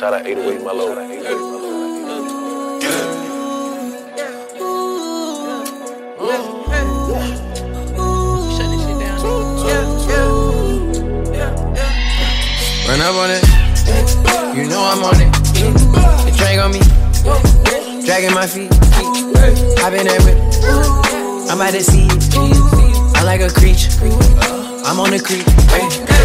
Shout out 808 Melo. Run up on it, you know I'm on it. The drag on me, dragging my feet. I've been there with, I'm at the sea. I like a creature, I'm on the creek.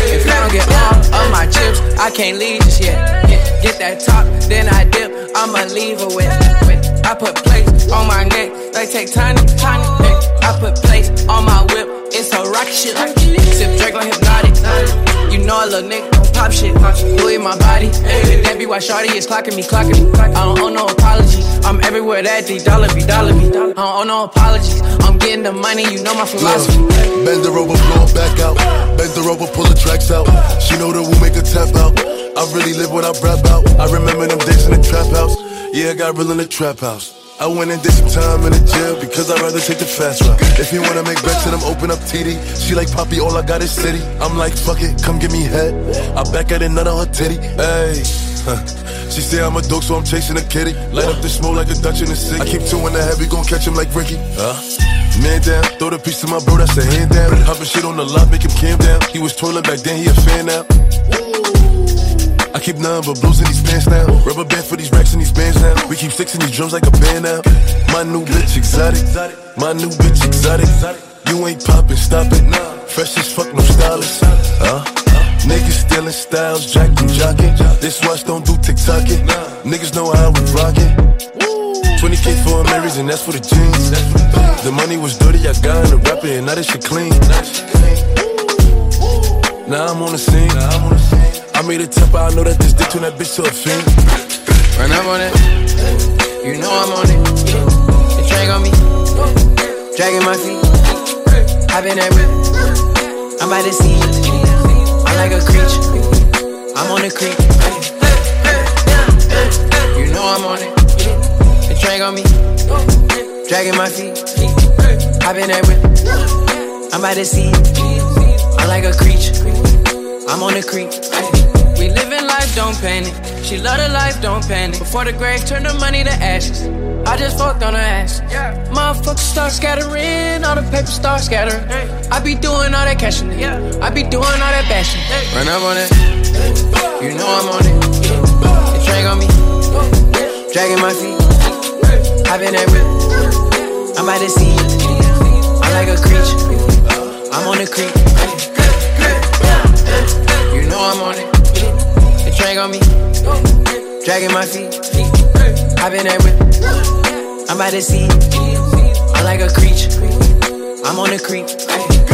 If I don't get all of my chips, I can't leave just yet. Get, that top, then I dip. I'ma leave her with. I put plates on my neck, they take tiny, tiny. Hey. I put plates on my whip, it's a rocket shit. Sip Drake on hypnotic. You know a little nigga don't pop shit. Louis my body. That be why Shorty is clocking me, clocking me. I don't owe no apology. I'm everywhere that D dollar be, dollar be. I don't owe no apologies. I'm getting the money, you know my philosophy. Bend her over, blow her back out. Bend her over, pull the tracks out. She know that we make her tap out. I really live what I rap out. I remember them days in the trap house. Yeah, I got real in the trap house. I went and did some time in the jail because I'd rather take the fast route. If you wanna make bets, then I'm open up TD. She like Poppy, all I got is city. I'm like, fuck it, come give me head. I back at it, nut on her titty. Hey. She say I'm a dog, so I'm chasing a kitty. Light up the smoke like a Dutch in the city. I keep two in the heavy, gon' catch him like Ricky. Huh? Man down, throw the piece to my bro, that's a hand down. Hopping shit on the lot, make him calm down. He was twirling back then, he a fan now. Keep nothing but blues in these pants now. Rubber band for these racks and these bands now. We keep sticks in these drums like a band now. My new bitch exotic. My new bitch exotic. You ain't poppin', stop it. Fresh as fuck, no stylist. Huh? Niggas stealing styles, jacking, jocking. This watch don't do TikToking. Niggas know how we rockin'. 20k for Amiris and that's for the jeans. The money was dirty, I got in the rapper and now this shit clean. Now I'm on the scene. Made a tip, I know that this dick turn that bitch to a fiend. Run up on it, you know I'm on it. The drag on me, dragging my feet. I've been there with, I'm by the sea. I'm like a creature, I'm on the creek. You know I'm on it. The drag on me, dragging my feet. I've been there with, I'm by the sea. I'm like a creature, I'm on the creek. We living life, don't panic. She love the life, don't panic. Before the grave, turn the money to ashes. I just fucked on her ass. Yeah. Motherfuckers start scattering, all the paper start scattering. I be doing all that cashing. I be doing all that bashing. Run up on it, you know I'm on it. The drag on me, dragging my feet. I've been there with, I'm by the sea. I drag on me, dragging my feet. I've been there with, I'm by the sea. I'm like a creature, I'm on the creek.